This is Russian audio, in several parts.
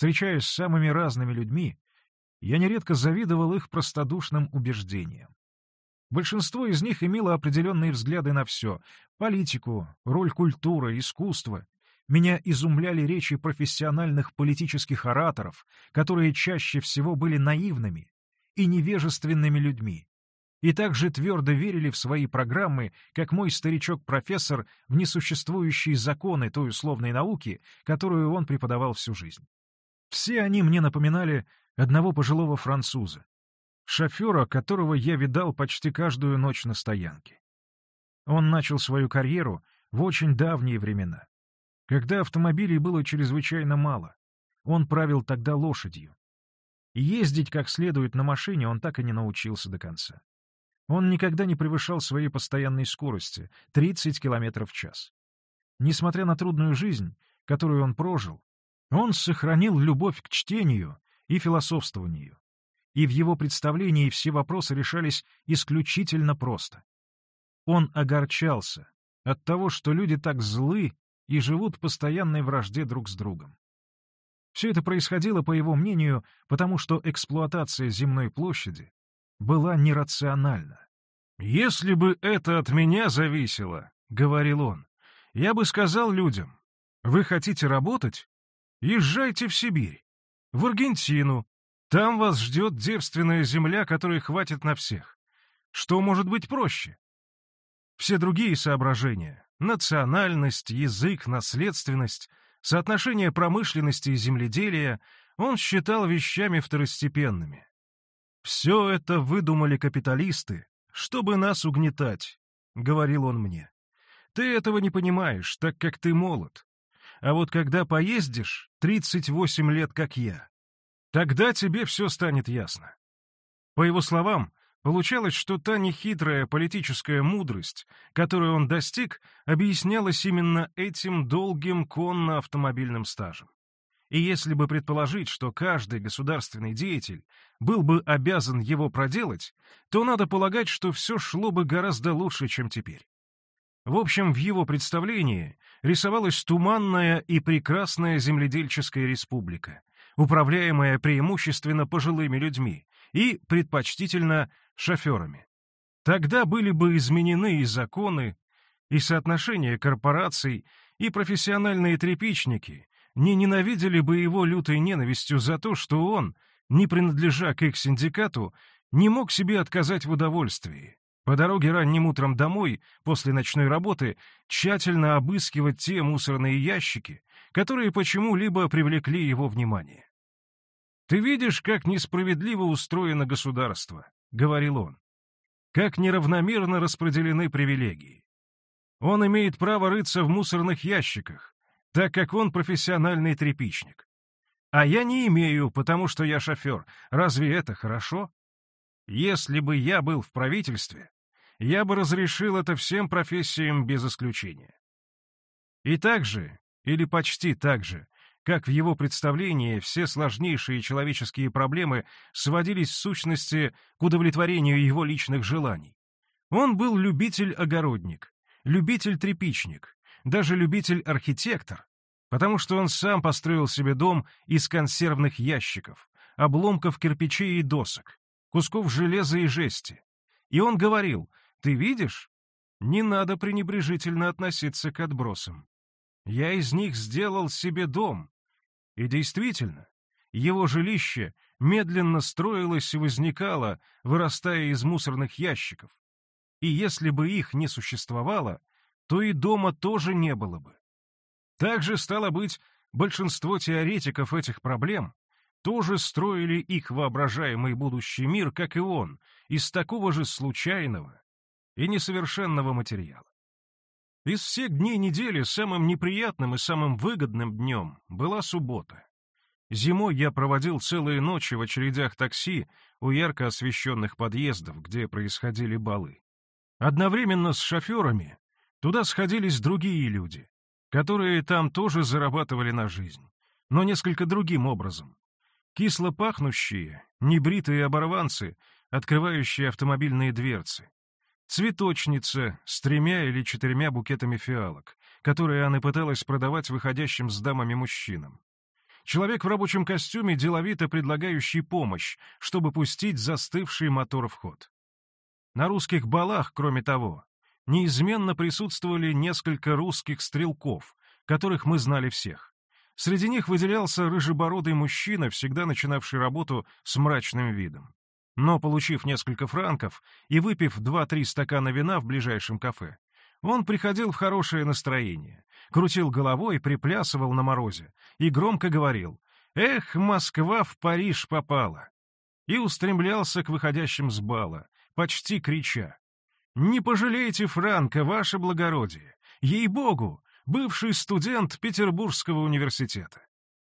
Встречаясь с самыми разными людьми, я нередко завидовал их простодушным убеждениям. Большинство из них имело определенные взгляды на все — политику, роль культуры, искусства. Меня изумляли речи профессиональных политических ораторов, которые чаще всего были наивными и невежественными людьми, и также твердо верили в свои программы, как мой старичок-профессор в несуществующие законы той условной науки, которую он преподавал всю жизнь. Все они мне напоминали одного пожилого француза, шофера, которого я видал почти каждую ночь на стоянке. Он начал свою карьеру в очень давние времена, когда автомобилей было чрезвычайно мало. Он правил тогда лошадью. Ездить как следует на машине он так и не научился до конца. Он никогда не превышал своей постоянной скорости — 30 км в час. Несмотря на трудную жизнь, которую он прожил, он сохранил любовь к чтению и философствованию и в его представлении все вопросы решались исключительно просто. Он огорчался от того, что люди так злы и живут в постоянной вражде друг с другом. Все это происходило, по его мнению, потому что эксплуатация земной площади была нерациональна. «Если бы это от меня зависело, — говорил он, — я бы сказал людям, вы хотите работать? Езжайте в Сибирь, в Аргентину, там вас ждет девственная земля, которой хватит на всех. Что может быть проще? Все другие соображения — национальность, язык, наследственность, соотношение промышленности и земледелия — он считал вещами второстепенными. «Все это выдумали капиталисты, чтобы нас угнетать», — говорил он мне. «Ты этого не понимаешь, так как ты молод. А вот когда поездишь, 38 лет, как я, Тогда тебе все станет ясно. По его словам, получалось, что та нехитрая политическая мудрость, которую он достиг, объяснялась именно этим долгим конно-автомобильным стажем. И если бы предположить, что каждый государственный деятель был бы обязан его проделать, то надо полагать, что все шло бы гораздо лучше, чем теперь. В общем, в его представлении рисовалась туманная и прекрасная земледельческая республика, управляемая преимущественно пожилыми людьми и, предпочтительно, шоферами. Тогда были бы изменены и законы, и соотношения корпораций, и профессиональные трепичники не ненавидели бы его лютой ненавистью за то, что он, не принадлежа к их синдикату, не мог себе отказать в удовольствии. По дороге ранним утром домой, после ночной работы, тщательно обыскивать те мусорные ящики, которые почему-либо привлекли его внимание. «Ты видишь, как несправедливо устроено государство», — говорил он, «как неравномерно распределены привилегии. Он имеет право рыться в мусорных ящиках, так как он профессиональный тряпичник. А я не имею, потому что я шофер. Разве это хорошо? Если бы я был в правительстве, я бы разрешил это всем профессиям без исключения. И так же, или почти так же, как в его представлении все сложнейшие человеческие проблемы сводились в сущности к удовлетворению его личных желаний. Он был любитель-огородник, любитель-тряпичник, даже любитель-архитектор, потому что он сам построил себе дом из консервных ящиков, обломков кирпичей и досок, кусков железа и жести. И он говорил, «Ты видишь? Не надо пренебрежительно относиться к отбросам. Я из них сделал себе дом. И действительно, его жилище медленно строилось и возникало, вырастая из мусорных ящиков. И если бы их не существовало, то и дома тоже не было бы. Также, стало быть, большинство теоретиков этих проблем тоже строили их воображаемый будущий мир, как и он, из такого же случайного и несовершенного материала. Из всех дней недели самым неприятным и самым выгодным днем была суббота. Зимой я проводил целые ночи в очередях такси у ярко освещенных подъездов, где происходили балы. Одновременно с шоферами туда сходились другие люди, которые там тоже зарабатывали на жизнь, но несколько другим образом. Кисло пахнущие, небритые оборванцы, открывающие автомобильные дверцы, Цветочница с тремя или четырьмя букетами фиалок, которые она пыталась продавать выходящим с дамами мужчинам. Человек в рабочем костюме, деловито предлагающий помощь, чтобы пустить застывший мотор в ход. На русских балах, кроме того, неизменно присутствовали несколько русских стрелков, которых мы знали всех. Среди них выделялся рыжебородый мужчина, всегда начинавший работу с мрачным видом. Но, получив несколько франков и выпив два-три стакана вина в ближайшем кафе, он приходил в хорошее настроение, крутил головой, приплясывал на морозе и громко говорил «Эх, Москва в Париж попала!» и устремлялся к выходящим с бала, почти крича «Не пожалейте Франка, ваше благородие! Ей-богу, бывший студент Петербургского университета!»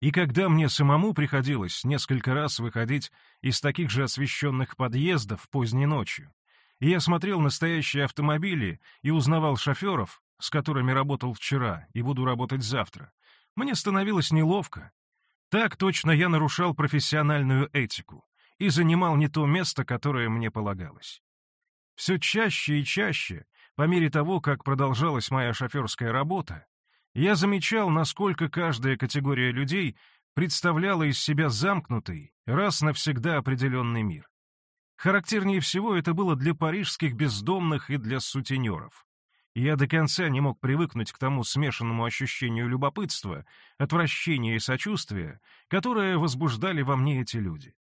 И когда мне самому приходилось несколько раз выходить из таких же освещенных подъездов поздней ночью, и я смотрел настоящие автомобили и узнавал шоферов, с которыми работал вчера и буду работать завтра, мне становилось неловко. Так точно я нарушал профессиональную этику и занимал не то место, которое мне полагалось. Все чаще и чаще, по мере того, как продолжалась моя шоферская работа, я замечал, насколько каждая категория людей представляла из себя замкнутый, раз навсегда определенный мир. Характернее всего это было для парижских бездомных и для сутенеров. Я до конца не мог привыкнуть к тому смешанному ощущению любопытства, отвращения и сочувствия, которое возбуждали во мне эти люди.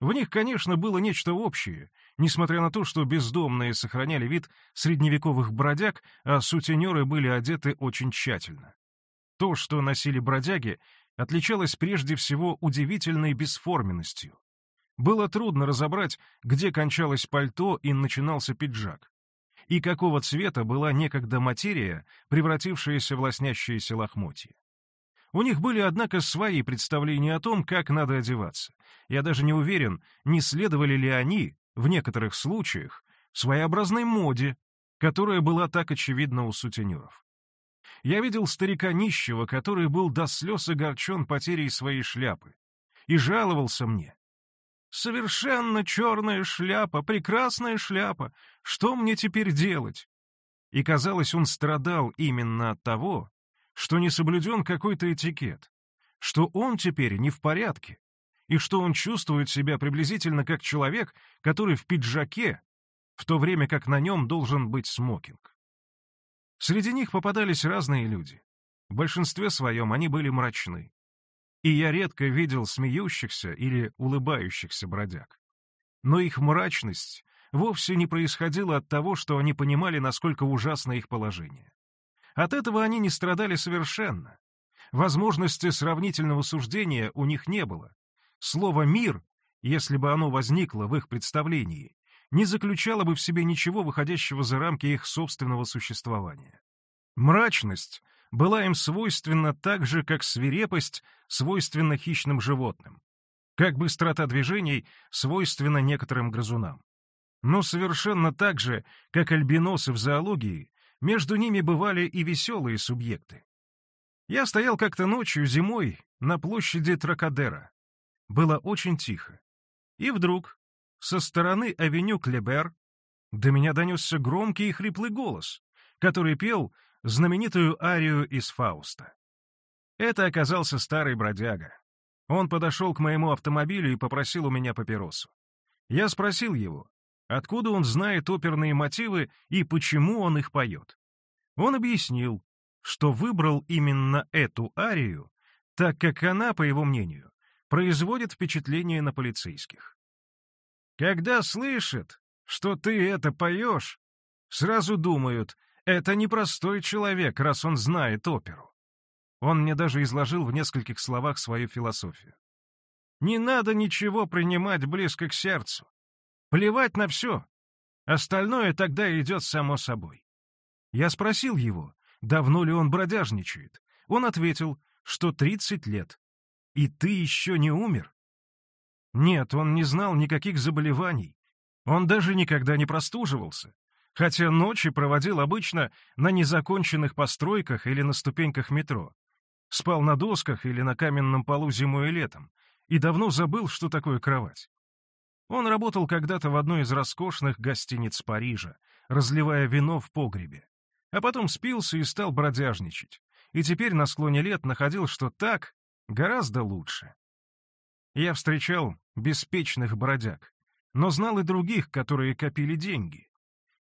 В них, конечно, было нечто общее, несмотря на то, что бездомные сохраняли вид средневековых бродяг, а сутенеры были одеты очень тщательно. То, что носили бродяги, отличалось прежде всего удивительной бесформенностью. Было трудно разобрать, где кончалось пальто и начинался пиджак, и какого цвета была некогда материя, превратившаяся в лоснящиеся лохмотья. У них были, однако, свои представления о том, как надо одеваться. Я даже не уверен, не следовали ли они, в некоторых случаях, своеобразной моде, которая была так очевидна у сутенеров. Я видел старика нищего, который был до слез огорчен потерей своей шляпы, и жаловался мне, Совершенно черная шляпа, прекрасная шляпа. Что мне теперь делать? И, казалось, он страдал именно от того, что не соблюден какой-то этикет, что он теперь не в порядке, и что он чувствует себя приблизительно как человек, который в пиджаке, в то время как на нем должен быть смокинг. Среди них попадались разные люди. В большинстве своем они были мрачны и я редко видел смеющихся или улыбающихся бродяг. Но их мрачность вовсе не происходила от того, что они понимали, насколько ужасно их положение. От этого они не страдали совершенно. Возможности сравнительного суждения у них не было. Слово «мир», если бы оно возникло в их представлении, не заключало бы в себе ничего, выходящего за рамки их собственного существования. Мрачность была им свойственна так же, как свирепость свойственна хищным животным, как быстрота движений свойственна некоторым грызунам. Но совершенно так же, как альбиносы в зоологии, между ними бывали и веселые субъекты. Я стоял как-то ночью зимой на площади Тракадера. Было очень тихо. И вдруг, со стороны авеню Клебер, до меня донесся громкий и хриплый голос, который пел знаменитую арию из Фауста. Это оказался старый бродяга. Он подошел к моему автомобилю и попросил у меня папиросу. Я спросил его, откуда он знает оперные мотивы и почему он их поет. Он объяснил, что выбрал именно эту арию, так как она, по его мнению, производит впечатление на полицейских. Когда слышат, что ты это поешь, сразу думают, это непростой человек, раз он знает оперу. Он мне даже изложил в нескольких словах свою философию. Не надо ничего принимать близко к сердцу. Плевать на все. Остальное тогда идет само собой. Я спросил его, давно ли он бродяжничает. Он ответил, что 30 лет. И ты еще не умер? Нет, он не знал никаких заболеваний. Он даже никогда не простуживался хотя ночи проводил обычно на незаконченных постройках или на ступеньках метро. Спал на досках или на каменном полу зимой и летом, и давно забыл, что такое кровать. Он работал когда-то в одной из роскошных гостиниц Парижа, разливая вино в погребе, а потом спился и стал бродяжничать, и теперь на склоне лет находил, что так Гораздо лучше. Я встречал беспечных бродяг, но знал и других, которые копили деньги.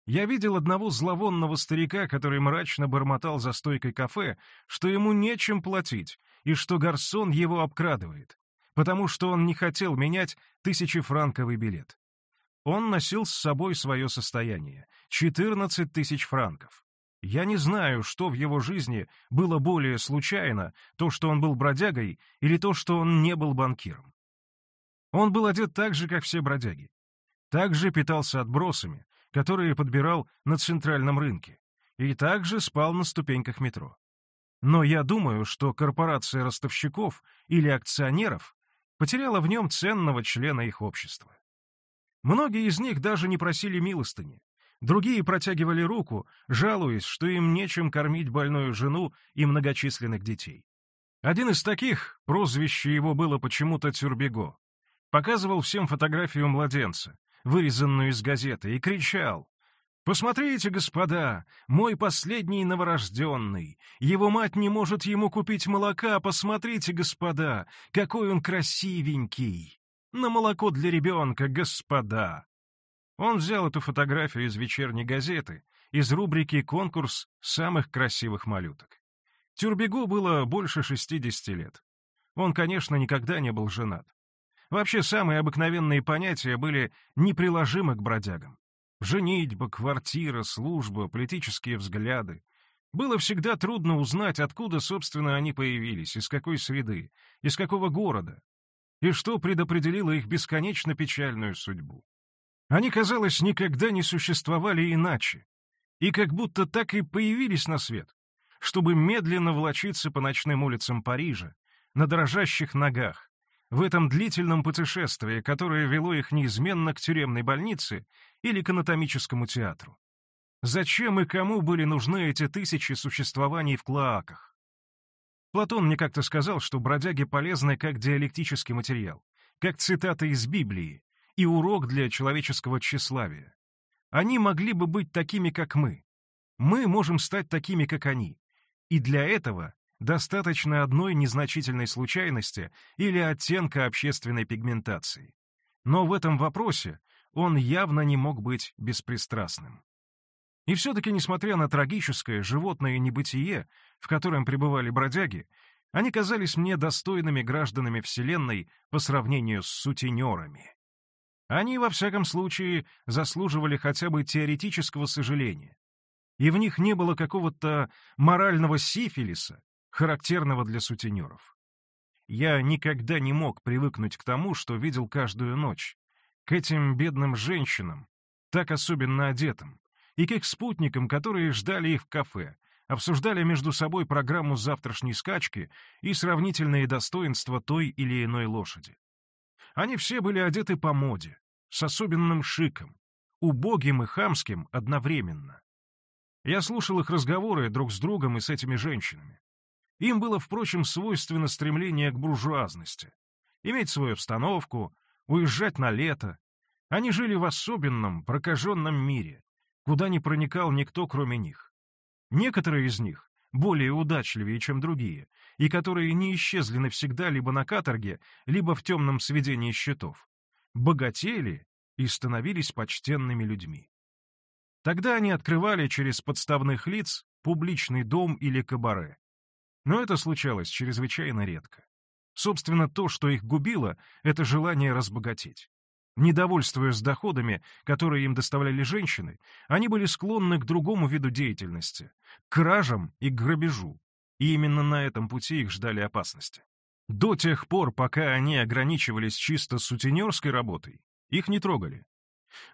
Я видел одного зловонного старика, который мрачно бормотал за стойкой кафе, что ему нечем платить, и что гарсон его обкрадывает, потому что он не хотел менять тысячефранковый билет. Он носил с собой свое состояние — 14 тысяч франков. Я не знаю, что в его жизни было более случайно, то, что он был бродягой, или то, что он не был банкиром. Он был одет так же, как все бродяги. Также питался отбросами, которые подбирал на центральном рынке, и также спал на ступеньках метро. Но я думаю, что корпорация ростовщиков или акционеров потеряла в нем ценного члена их общества. Многие из них даже не просили милостыни, другие протягивали руку, жалуясь, что им нечем кормить больную жену и многочисленных детей. Один из таких, прозвище его было почему-то Тюрбего, показывал всем фотографию младенца, вырезанную из газеты, и кричал «Посмотрите, господа, мой последний новорожденный. Его мать не может ему купить молока, посмотрите, господа, какой он красивенький. На молоко для ребенка, господа». Он взял эту фотографию из вечерней газеты, из рубрики «Конкурс самых красивых малюток». Тюрбегу было больше 60 лет. Он, конечно, никогда не был женат. Вообще, самые обыкновенные понятия были неприложимы к бродягам. Женитьба, квартира, служба, политические взгляды. Было всегда трудно узнать, откуда, собственно, они появились, из какой среды, из какого города, и что предопределило их бесконечно печальную судьбу. Они, казалось, никогда не существовали иначе, и как будто так и появились на свет, чтобы медленно влочиться по ночным улицам Парижа, на дрожащих ногах, в этом длительном путешествии, которое вело их неизменно к тюремной больнице или к анатомическому театру. Зачем и кому были нужны эти тысячи существований в клоаках? Платон мне как-то сказал, что бродяги полезны как диалектический материал, как цитата из Библии и урок для человеческого тщеславия. Они могли бы быть такими, как мы. Мы можем стать такими, как они. И для этого Достаточно одной незначительной случайности или оттенка общественной пигментации. Но в этом вопросе он явно не мог быть беспристрастным. И все-таки, несмотря на трагическое животное небытие, в котором пребывали бродяги, они казались мне достойными гражданами Вселенной по сравнению с сутенерами. Они, во всяком случае, заслуживали хотя бы теоретического сожаления. И в них не было какого-то морального сифилиса, характерного для сутенеров. Я никогда не мог привыкнуть к тому, что видел каждую ночь, к этим бедным женщинам, так особенно одетым, и к их спутникам, которые ждали их в кафе, обсуждали между собой программу завтрашней скачки и сравнительные достоинства той или иной лошади. Они все были одеты по моде, с особенным шиком, убогим и хамским одновременно. Я слушал их разговоры друг с другом и с этими женщинами. Им было, впрочем, свойственно стремление к буржуазности. Иметь свою обстановку, уезжать на лето. Они жили в особенном, прокаженном мире, куда не проникал никто, кроме них. Некоторые из них, более удачливее, чем другие, и которые не исчезли навсегда либо на каторге, либо в темном сведении счетов, богатели и становились почтенными людьми. Тогда они открывали через подставных лиц публичный дом или кабаре, но это случалось чрезвычайно редко. Собственно, то, что их губило, это желание разбогатеть. Недовольствуясь доходами, которые им доставляли женщины, они были склонны к другому виду деятельности — к кражам и к грабежу. И именно на этом пути их ждали опасности. До тех пор, пока они ограничивались чисто сутенерской работой, их не трогали.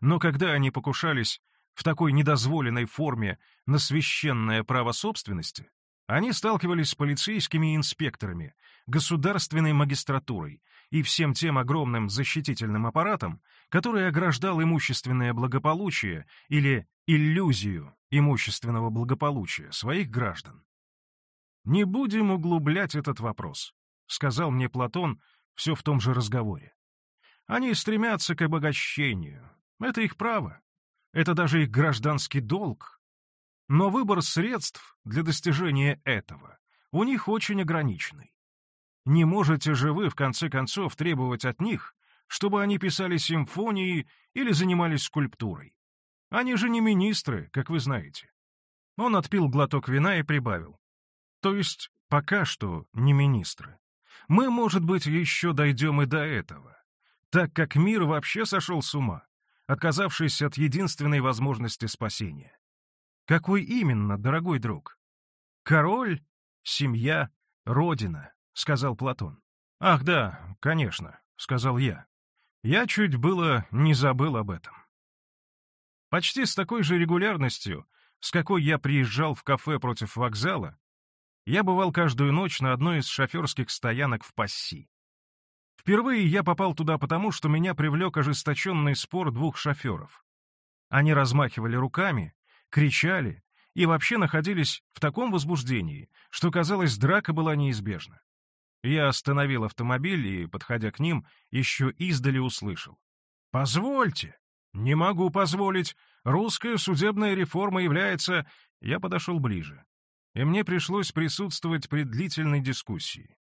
Но когда они покушались в такой недозволенной форме на священное право собственности, они сталкивались с полицейскими инспекторами, государственной магистратурой и всем тем огромным защитительным аппаратом, который ограждал имущественное благополучие или иллюзию имущественного благополучия своих граждан. «Не будем углублять этот вопрос», — сказал мне Платон все в том же разговоре. «Они стремятся к обогащению. Это их право. Это даже их гражданский долг. Но выбор средств для достижения этого у них очень ограниченный. Не можете же вы, в конце концов, требовать от них, чтобы они писали симфонии или занимались скульптурой. Они же не министры, как вы знаете. Он отпил глоток вина и прибавил. То есть пока что не министры. Мы, может быть, еще дойдем и до этого, так как мир вообще сошел с ума, отказавшись от единственной возможности спасения. Какой именно, дорогой друг? Король, семья, родина, сказал Платон. Ах да, конечно, сказал я. Я чуть было не забыл об этом. Почти с такой же регулярностью, с какой я приезжал в кафе против вокзала, я бывал каждую ночь на одной из шоферских стоянок в Пасси. Впервые я попал туда потому, что меня привлек ожесточенный спор двух шоферов. Они размахивали руками, кричали и вообще находились в таком возбуждении, что, казалось, драка была неизбежна. Я остановил автомобиль и, подходя к ним, еще издали услышал. «Позвольте!» «Не могу позволить. Русская судебная реформа является...» Я подошел ближе. И мне пришлось присутствовать при длительной дискуссии.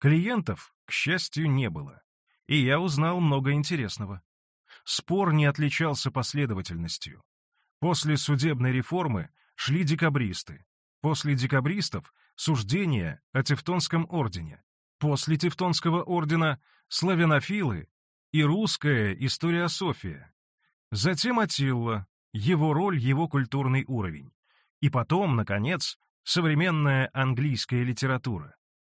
Клиентов, к счастью, не было. И я узнал много интересного. Спор не отличался последовательностью. После судебной реформы шли декабристы. После декабристов — суждения о Тевтонском ордене после Тевтонского ордена славянофилы и русская историософия. Затем Атилла, его роль, его культурный уровень. И потом, наконец, современная английская литература,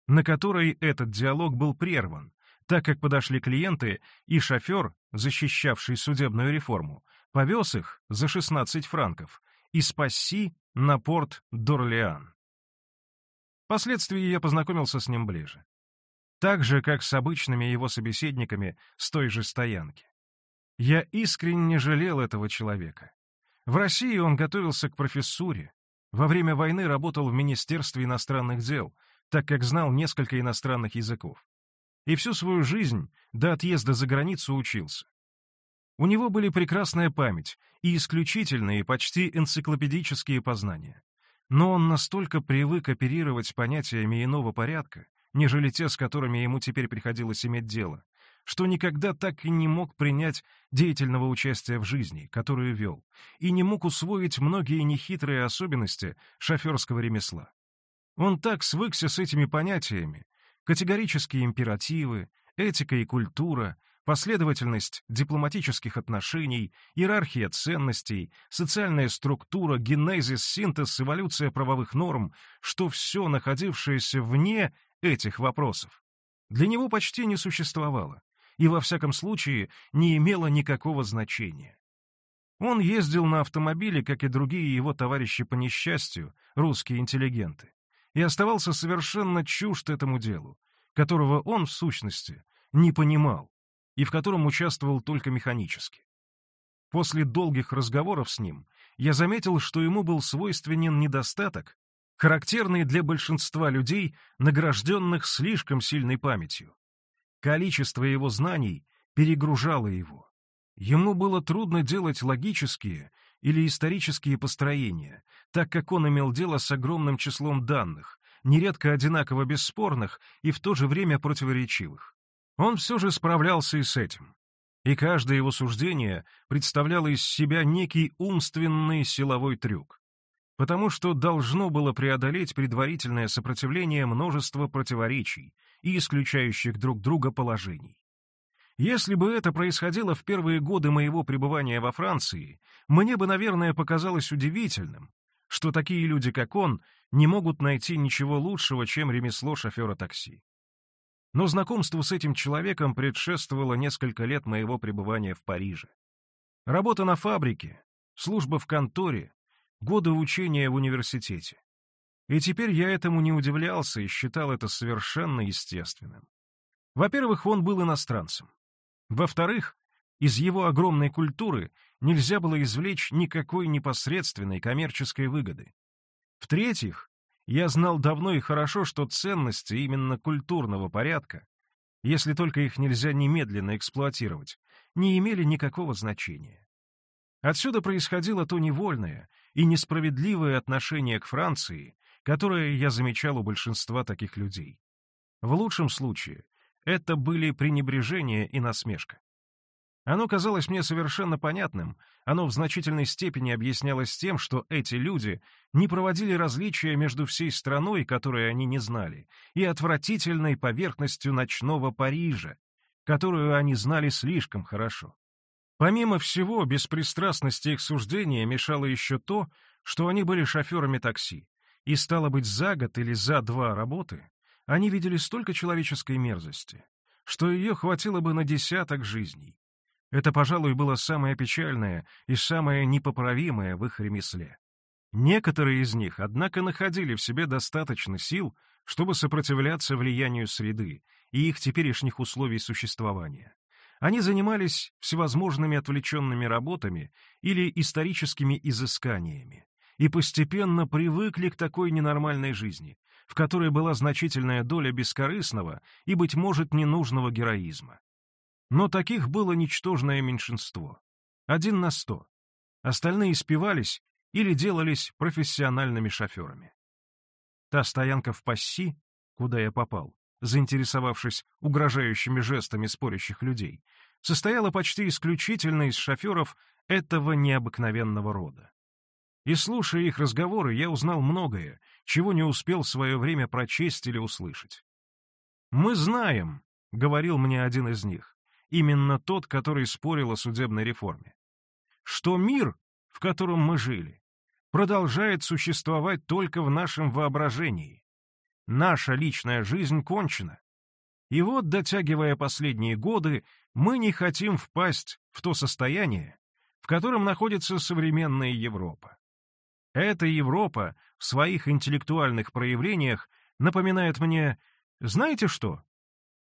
на которой этот диалог был прерван, так как подошли клиенты, и шофер, защищавший судебную реформу, повез их за 16 франков из Пасси на порт Дорлеан. Впоследствии я познакомился с ним ближе так же, как с обычными его собеседниками с той же стоянки. Я искренне жалел этого человека. В России он готовился к профессуре, во время войны работал в Министерстве иностранных дел, так как знал несколько иностранных языков. И всю свою жизнь до отъезда за границу учился. У него были прекрасная память и исключительные, почти энциклопедические познания. Но он настолько привык оперировать понятиями иного порядка, нежели те, с которыми ему теперь приходилось иметь дело, что никогда так и не мог принять деятельного участия в жизни, которую вел, и не мог усвоить многие нехитрые особенности шоферского ремесла. Он так свыкся с этими понятиями, категорические императивы, этика и культура, последовательность дипломатических отношений, иерархия ценностей, социальная структура, генезис, синтез, эволюция правовых норм, что все, находившееся вне этих вопросов, для него почти не существовало и, во всяком случае, не имело никакого значения. Он ездил на автомобиле, как и другие его товарищи по несчастью, русские интеллигенты, и оставался совершенно чужд этому делу, которого он, в сущности, не понимал и в котором участвовал только механически. После долгих разговоров с ним я заметил, что ему был свойственен недостаток, характерный для большинства людей, награжденных слишком сильной памятью. Количество его знаний перегружало его. Ему было трудно делать логические или исторические построения, так как он имел дело с огромным числом данных, нередко одинаково бесспорных и в то же время противоречивых. Он все же справлялся и с этим. И каждое его суждение представляло из себя некий умственный силовой трюк потому что должно было преодолеть предварительное сопротивление множества противоречий и исключающих друг друга положений. Если бы это происходило в первые годы моего пребывания во Франции, мне бы, наверное, показалось удивительным, что такие люди, как он, не могут найти ничего лучшего, чем ремесло шофера такси. Но знакомству с этим человеком предшествовало несколько лет моего пребывания в Париже. Работа на фабрике, служба в конторе, годы учения в университете. И теперь я этому не удивлялся и считал это совершенно естественным. Во-первых, он был иностранцем. Во-вторых, из его огромной культуры нельзя было извлечь никакой непосредственной коммерческой выгоды. В-третьих, я знал давно и хорошо, что ценности именно культурного порядка, если только их нельзя немедленно эксплуатировать, не имели никакого значения. Отсюда происходило то невольное и несправедливое отношение к Франции, которое я замечал у большинства таких людей. В лучшем случае это были пренебрежение и насмешка. Оно казалось мне совершенно понятным, оно в значительной степени объяснялось тем, что эти люди не проводили различия между всей страной, которую они не знали, и отвратительной поверхностью ночного Парижа, которую они знали слишком хорошо. Помимо всего, беспристрастности их суждения мешало еще то, что они были шоферами такси, и, стало быть, за год или за два работы они видели столько человеческой мерзости, что ее хватило бы на десяток жизней. Это, пожалуй, было самое печальное и самое непоправимое в их ремесле. Некоторые из них, однако, находили в себе достаточно сил, чтобы сопротивляться влиянию среды и их теперешних условий существования. Они занимались всевозможными отвлеченными работами или историческими изысканиями и постепенно привыкли к такой ненормальной жизни, в которой была значительная доля бескорыстного и, быть может, ненужного героизма. Но таких было ничтожное меньшинство. Один на сто. Остальные спивались или делались профессиональными шоферами. Та стоянка в Пасси, куда я попал, заинтересовавшись угрожающими жестами спорящих людей, состояла почти исключительно из шоферов этого необыкновенного рода. И слушая их разговоры, я узнал многое, чего не успел в свое время прочесть или услышать. «Мы знаем», — говорил мне один из них, именно тот, который спорил о судебной реформе, что мир, в котором мы жили, продолжает существовать только в нашем воображении. Наша личная жизнь кончена. И вот, дотягивая последние годы, мы не хотим впасть в то состояние, в котором находится современная Европа. Эта Европа в своих интеллектуальных проявлениях напоминает мне, знаете что?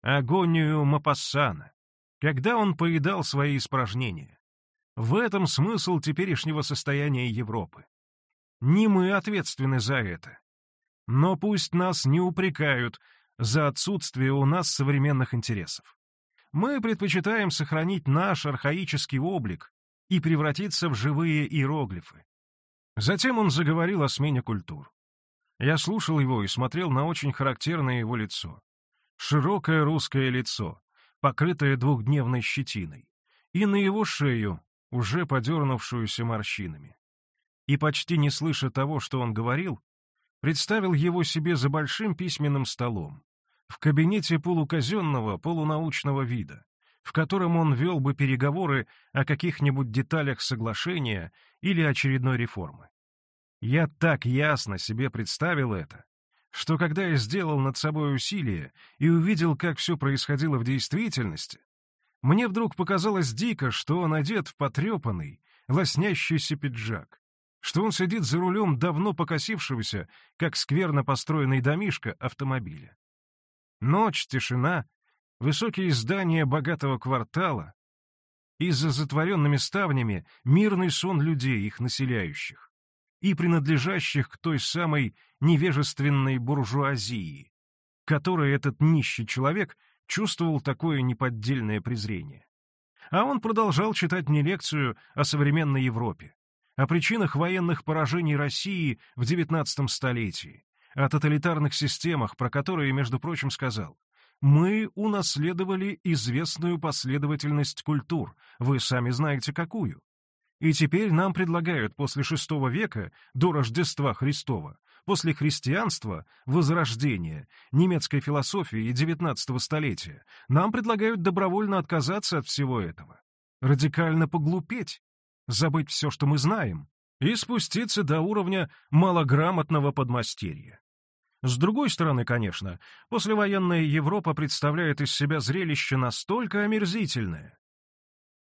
Агонию Мапассана, когда он поедал свои испражнения. В этом смысл теперешнего состояния Европы. Не мы ответственны за это. Но пусть нас не упрекают за отсутствие у нас современных интересов. Мы предпочитаем сохранить наш архаический облик и превратиться в живые иероглифы. Затем он заговорил о смене культур. Я слушал его и смотрел на очень характерное его лицо. Широкое русское лицо, покрытое двухдневной щетиной, и на его шею, уже подернувшуюся морщинами. И почти не слыша того, что он говорил, представил его себе за большим письменным столом, в кабинете полуказенного, полунаучного вида, в котором он вел бы переговоры о каких-нибудь деталях соглашения или очередной реформы. Я так ясно себе представил это, что когда я сделал над собой усилие и увидел, как все происходило в действительности, мне вдруг показалось дико, что он одет в потрепанный, лоснящийся пиджак, что он сидит за рулем давно покосившегося, как скверно построенный домишко, автомобиля. Ночь, тишина, высокие здания богатого квартала, и за затворенными ставнями мирный сон людей, их населяющих, и принадлежащих к той самой невежественной буржуазии, которой этот нищий человек чувствовал такое неподдельное презрение. А он продолжал читать мне лекцию о современной Европе, о причинах военных поражений России в XIX столетии, о тоталитарных системах, про которые, между прочим, сказал, мы унаследовали известную последовательность культур, вы сами знаете какую. И теперь нам предлагают после VI века, до Рождества Христова, после христианства, возрождения, немецкой философии и XIX столетия, нам предлагают добровольно отказаться от всего этого, радикально поглупеть, забыть все, что мы знаем, и спуститься до уровня малограмотного подмастерья. С другой стороны, конечно, послевоенная Европа представляет из себя зрелище настолько омерзительное.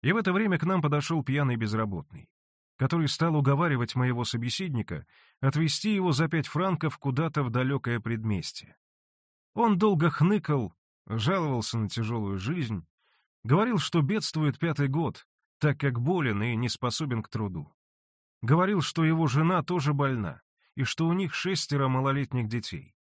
И в это время к нам подошел пьяный безработный, который стал уговаривать моего собеседника отвезти его за пять франков куда-то в далекое предместье. Он долго хныкал, жаловался на тяжелую жизнь, говорил, что бедствует пятый год, так как болен и не способен к труду. Говорил, что его жена тоже больна, и что у них шестеро малолетних детей.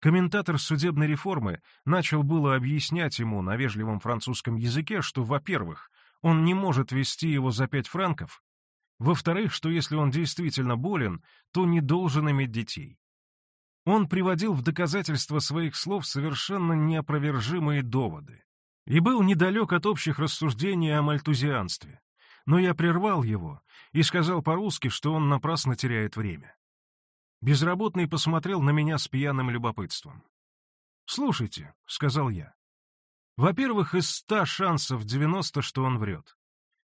Комментатор судебной реформы начал было объяснять ему на вежливом французском языке, что, во-первых, он не может вести его за пять франков, во-вторых, что если он действительно болен, то не должен иметь детей. Он приводил в доказательство своих слов совершенно неопровержимые доводы и был недалек от общих рассуждений о мальтузианстве. Но я прервал его и сказал по-русски, что он напрасно теряет время. Безработный посмотрел на меня с пьяным любопытством. «Слушайте», — сказал я, — «во-первых, из ста шансов девяносто, что он врет.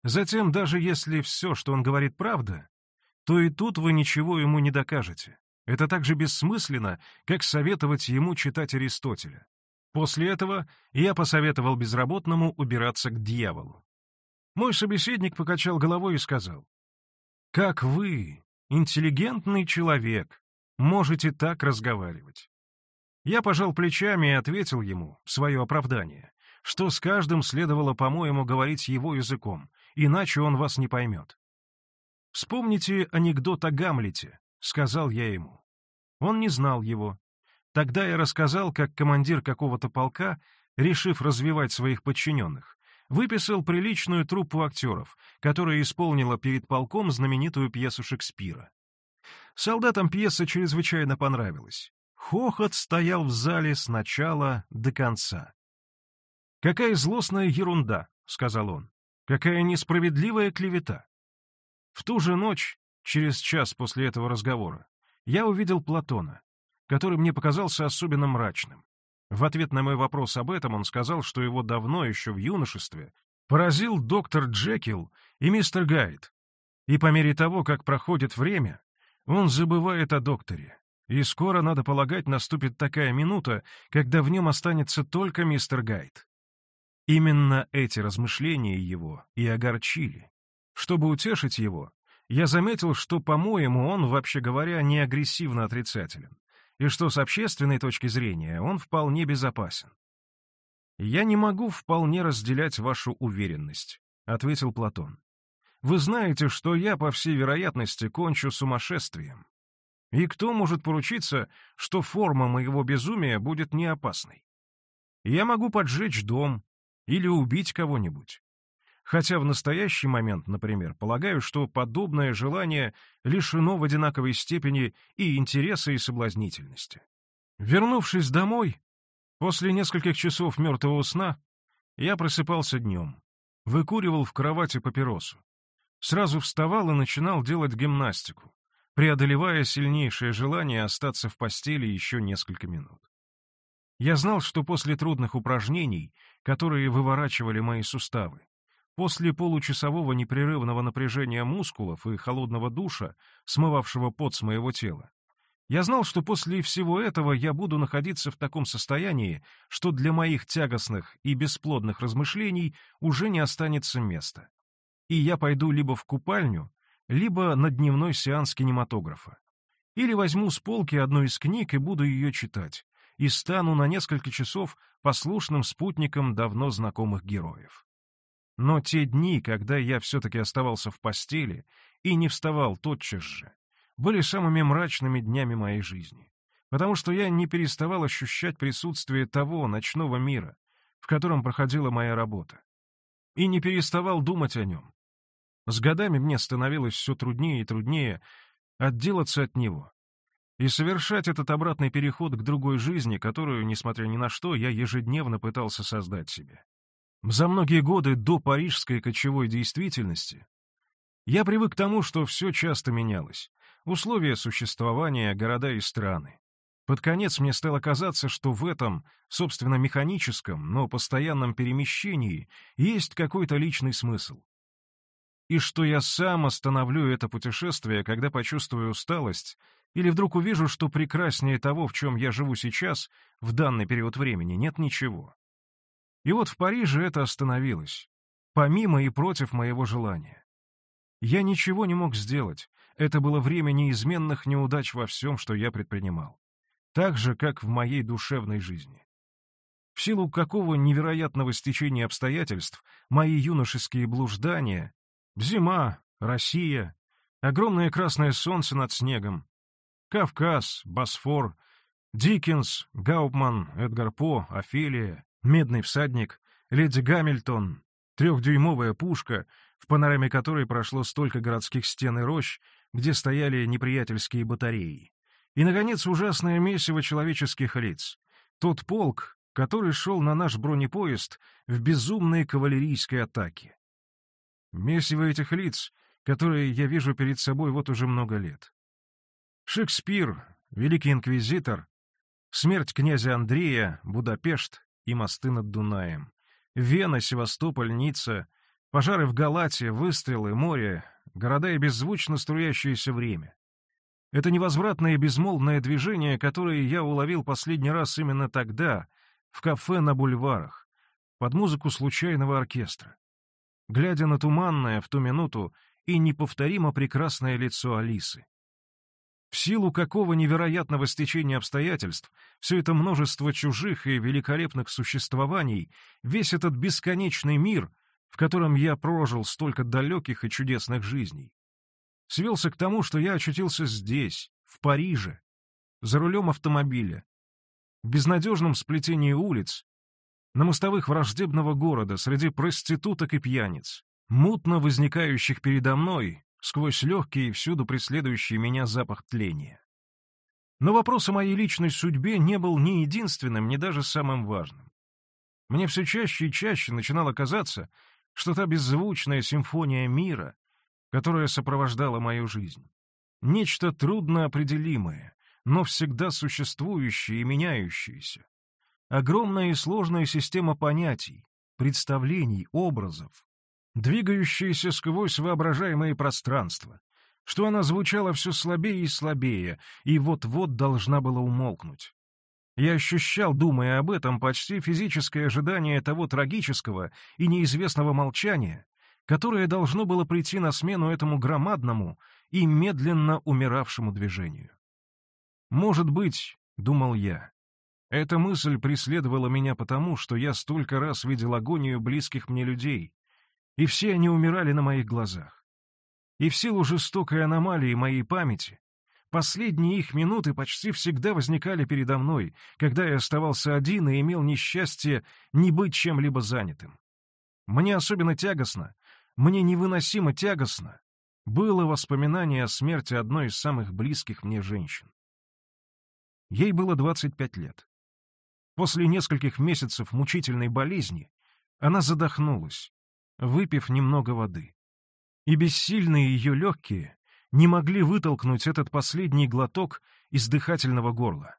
Затем, даже если все, что он говорит, правда, то и тут вы ничего ему не докажете. Это так же бессмысленно, как советовать ему читать Аристотеля. После этого я посоветовал безработному убираться к дьяволу. Мой собеседник покачал головой и сказал, «Как вы, интеллигентный человек, можете так разговаривать?» Я пожал плечами и ответил ему, в свое оправдание, что с каждым следовало, по-моему, говорить его языком, иначе он вас не поймет. «Вспомните анекдот о Гамлете», — сказал я ему. Он не знал его. Тогда я рассказал, как командир какого-то полка, решив развивать своих подчиненных, выписал приличную труппу актеров, которая исполнила перед полком знаменитую пьесу Шекспира. Солдатам пьеса чрезвычайно понравилась. Хохот стоял в зале с начала до конца. «Какая злостная ерунда», — сказал он. «Какая несправедливая клевета». В ту же ночь, через час после этого разговора, я увидел Платона, который мне показался особенно мрачным. В ответ на мой вопрос об этом он сказал, что его давно, еще в юношестве, поразил доктор Джекил и мистер Гайд. И по мере того, как проходит время, он забывает о докторе. И скоро, надо полагать, наступит такая минута, когда в нем останется только мистер Гайд. Именно эти размышления его и огорчили. Чтобы утешить его, я заметил, что, по-моему, он, вообще говоря, не агрессивно отрицателен и что с общественной точки зрения он вполне безопасен. «Я не могу вполне разделять вашу уверенность», — ответил Платон. «Вы знаете, что я, по всей вероятности, кончу сумасшествием. И кто может поручиться, что форма моего безумия будет не опасной? Я могу поджечь дом или убить кого-нибудь. Хотя в настоящий момент, например, полагаю, что подобное желание лишено в одинаковой степени и интереса, и соблазнительности. Вернувшись домой, после нескольких часов мертвого сна, я просыпался днем, выкуривал в кровати папиросу, сразу вставал и начинал делать гимнастику, преодолевая сильнейшее желание остаться в постели еще несколько минут. Я знал, что после трудных упражнений, которые выворачивали мои суставы, После получасового непрерывного напряжения мускулов и холодного душа, смывавшего пот с моего тела, я знал, что после всего этого я буду находиться в таком состоянии, что для моих тягостных и бесплодных размышлений уже не останется места. И я пойду либо в купальню, либо на дневной сеанс кинематографа. Или возьму с полки одну из книг и буду ее читать, и стану на несколько часов послушным спутником давно знакомых героев. Но те дни, когда я все-таки оставался в постели и не вставал тотчас же, были самыми мрачными днями моей жизни, потому что я не переставал ощущать присутствие того ночного мира, в котором проходила моя работа, и не переставал думать о нем. С годами мне становилось все труднее и труднее отделаться от него и совершать этот обратный переход к другой жизни, которую, несмотря ни на что, я ежедневно пытался создать себе. За многие годы до парижской кочевой действительности я привык к тому, что все часто менялось. Условия существования, города и страны. Под конец мне стало казаться, что в этом, собственно, механическом, но постоянном перемещении есть какой-то личный смысл. И что я сам остановлю это путешествие, когда почувствую усталость, или вдруг увижу, что прекраснее того, в чем я живу сейчас, в данный период времени, нет ничего. И вот в Париже это остановилось, помимо и против моего желания. Я ничего не мог сделать, это было время неизменных неудач во всем, что я предпринимал. Так же, как в моей душевной жизни. В силу какого невероятного стечения обстоятельств мои юношеские блуждания, зима, Россия, огромное красное солнце над снегом, Кавказ, Босфор, Диккенс, Гаупман, Эдгар По, Офелия, Медный всадник, леди Гамильтон, трехдюймовая пушка, в панораме которой прошло столько городских стен и рощ, где стояли неприятельские батареи, И, наконец, ужасное месиво человеческих лиц. Тот полк, который шел на наш бронепоезд в безумной кавалерийской атаке. Месиво этих лиц, которые я вижу перед собой вот уже много лет. Шекспир, Великий Инквизитор, смерть князя Андрея, Будапешт и мосты над Дунаем, Вена, Севастополь, Ницца, пожары в Галате, выстрелы, море, города и беззвучно струящееся время. Это невозвратное безмолвное движение, которое я уловил последний раз именно тогда, в кафе на бульварах, под музыку случайного оркестра. Глядя на туманное в ту минуту и неповторимо прекрасное лицо Алисы. В силу какого невероятного стечения обстоятельств все это множество чужих и великолепных существований, весь этот бесконечный мир, в котором я прожил столько далеких и чудесных жизней, свелся к тому, что я очутился здесь, в Париже, за рулем автомобиля, в безнадежном сплетении улиц, на мостовых враждебного города, среди проституток и пьяниц, мутно возникающих передо мной, сквозь легкий и всюду преследующий меня запах тления. Но вопрос о моей личной судьбе не был ни единственным, ни даже самым важным. Мне все чаще и чаще начинало казаться, что та беззвучная симфония мира, которая сопровождала мою жизнь. Нечто трудноопределимое, но всегда существующее и меняющееся. Огромная и сложная система понятий, представлений, образов, двигающаяся сквозь воображаемые пространства, что она звучала все слабее и слабее, и вот-вот должна была умолкнуть. Я ощущал, думая об этом, почти физическое ожидание того трагического и неизвестного молчания, которое должно было прийти на смену этому громадному и медленно умиравшему движению. «Может быть, — думал я, — эта мысль преследовала меня потому, что я столько раз видел агонию близких мне людей, и все они умирали на моих глазах. И в силу жестокой аномалии моей памяти Последние их минуты почти всегда возникали передо мной, когда я оставался один и имел несчастье не быть чем-либо занятым. Мне особенно тягостно, мне невыносимо тягостно было воспоминание о смерти одной из самых близких мне женщин. Ей было 25 лет. После нескольких месяцев мучительной болезни она задохнулась, выпив немного воды. И бессильные ее легкие не могли вытолкнуть этот последний глоток из дыхательного горла.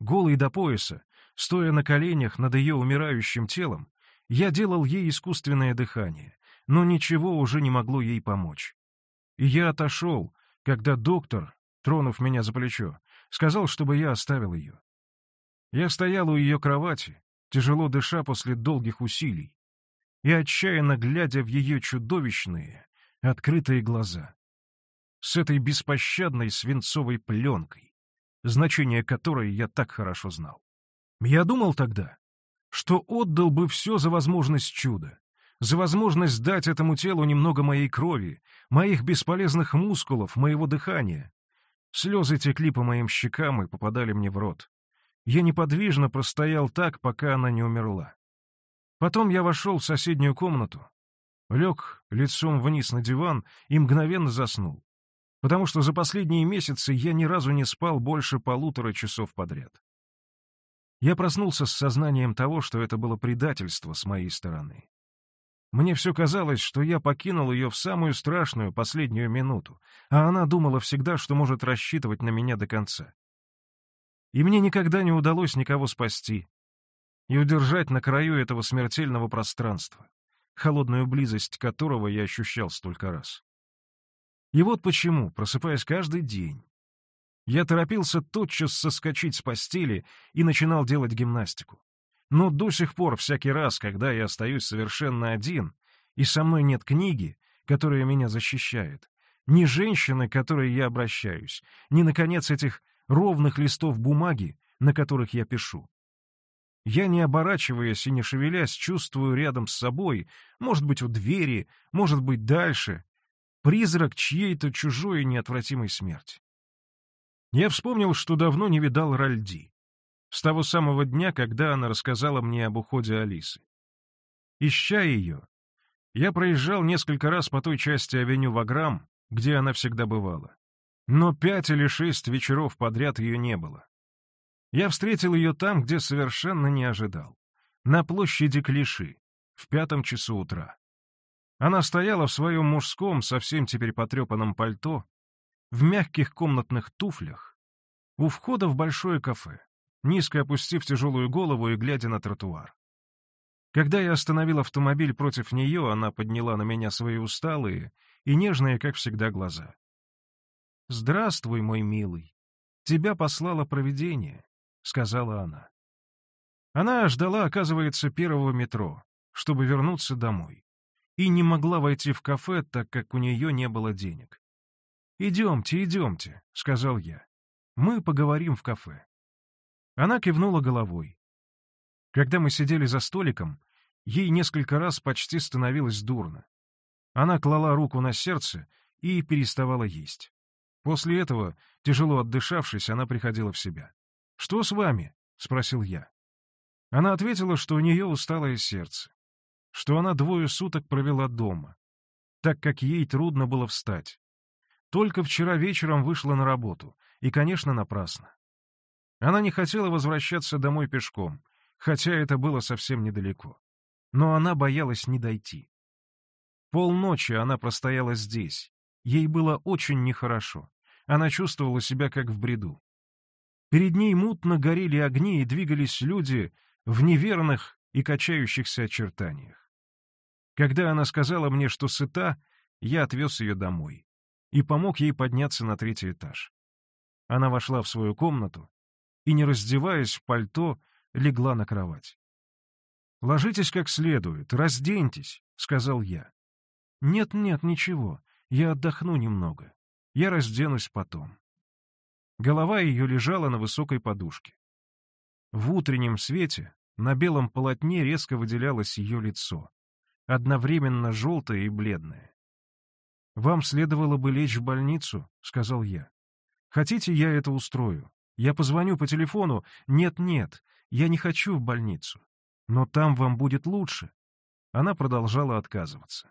Голый до пояса, стоя на коленях над ее умирающим телом, я делал ей искусственное дыхание, но ничего уже не могло ей помочь. И я отошел, когда доктор, тронув меня за плечо, сказал, чтобы я оставил ее. Я стоял у ее кровати, тяжело дыша после долгих усилий, и отчаянно глядя в ее чудовищные, открытые глаза. С этой беспощадной свинцовой пленкой, значение которой я так хорошо знал. Я думал тогда, что отдал бы все за возможность чуда, за возможность дать этому телу немного моей крови, моих бесполезных мускулов, моего дыхания. Слезы текли по моим щекам и попадали мне в рот. Я неподвижно простоял так, пока она не умерла. Потом я вошел в соседнюю комнату, лег лицом вниз на диван и мгновенно заснул, потому что за последние месяцы я ни разу не спал больше полутора часов подряд. Я проснулся с сознанием того, что это было предательство с моей стороны. Мне все казалось, что я покинул ее в самую страшную последнюю минуту, а она думала всегда, что может рассчитывать на меня до конца. И мне никогда не удалось никого спасти и удержать на краю этого смертельного пространства, холодную близость которого я ощущал столько раз. И вот почему, просыпаясь каждый день, я торопился тотчас соскочить с постели и начинал делать гимнастику. Но до сих пор, всякий раз, когда я остаюсь совершенно один, и со мной нет книги, которая меня защищает, ни женщины, к которой я обращаюсь, ни, наконец, этих ровных листов бумаги, на которых я пишу. Я, не оборачиваясь и не шевелясь, чувствую рядом с собой, может быть, у двери, может быть, дальше, призрак чьей-то чужой и неотвратимой смерти. Я вспомнил, что давно не видал Ральди с того самого дня, когда она рассказала мне об уходе Алисы. Ища ее, я проезжал несколько раз по той части авеню Ваграм, где она всегда бывала. Но пять или шесть вечеров подряд ее не было. Я встретил ее там, где совершенно не ожидал. На площади Клиши, в пятом часу утра. Она стояла в своем мужском, совсем теперь потрепанном пальто, в мягких комнатных туфлях, у входа в большое кафе, низко опустив тяжелую голову и глядя на тротуар. Когда я остановил автомобиль против нее, она подняла на меня свои усталые и нежные, как всегда, глаза. «Здравствуй, мой милый. Тебя послало провидение», — сказала она. Она ждала, оказывается, первого метро, чтобы вернуться домой, и не могла войти в кафе, так как у нее не было денег. «Идемте, идемте», — сказал я. «Мы поговорим в кафе». Она кивнула головой. Когда мы сидели за столиком, ей несколько раз почти становилось дурно. Она клала руку на сердце и переставала есть. После этого, тяжело отдышавшись, она приходила в себя. «Что с вами?» — спросил я. Она ответила, что у нее усталое сердце, что она двое суток провела дома, так как ей трудно было встать. Только вчера вечером вышла на работу, и, конечно, напрасно. Она не хотела возвращаться домой пешком, хотя это было совсем недалеко. Но она боялась не дойти. Полночи она простояла здесь. Ей было очень нехорошо. Она чувствовала себя как в бреду. Перед ней мутно горели огни и двигались люди в неверных и качающихся очертаниях. Когда она сказала мне, что сыта, я отвез ее домой и помог ей подняться на третий этаж. Она вошла в свою комнату и, не раздеваясь в пальто, легла на кровать. «Ложитесь как следует, разденьтесь», — сказал я. «Нет-нет, ничего, я отдохну немного. Я разденусь потом». Голова ее лежала на высокой подушке. В утреннем свете на белом полотне резко выделялось ее лицо, одновременно желтое и бледное. «Вам следовало бы лечь в больницу», — сказал я. «Хотите, я это устрою? Я позвоню по телефону. Нет-нет, я не хочу в больницу. Но там вам будет лучше». Она продолжала отказываться.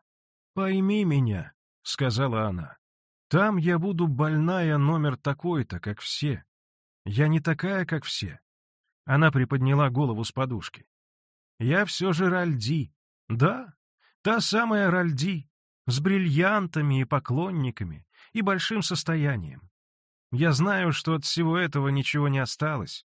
«Пойми меня», — сказала она. «Там я буду больная номер такой-то, как все. Я не такая, как все». Она приподняла голову с подушки. «Я все же Ральди. Да, та самая Ральди, с бриллиантами и поклонниками, и большим состоянием. Я знаю, что от всего этого ничего не осталось,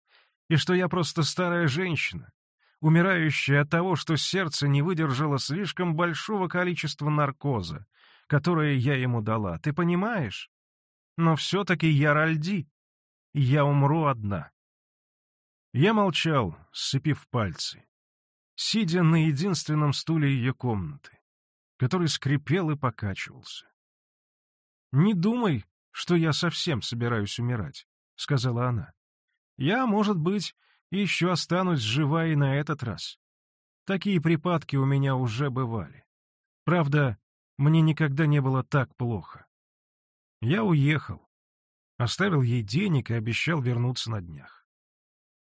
и что я просто старая женщина, умирающая от того, что сердце не выдержало слишком большого количества наркоза, которое я ему дала, ты понимаешь? Но все-таки я Ральди, я умру одна. Я молчал, сцепив пальцы, сидя на единственном стуле ее комнаты который скрипел и покачивался. «Не думай, что я совсем собираюсь умирать», — сказала она. «Я, может быть, еще останусь жива и на этот раз. Такие припадки у меня уже бывали. Правда, мне никогда не было так плохо. Я уехал, оставил ей денег и обещал вернуться на днях.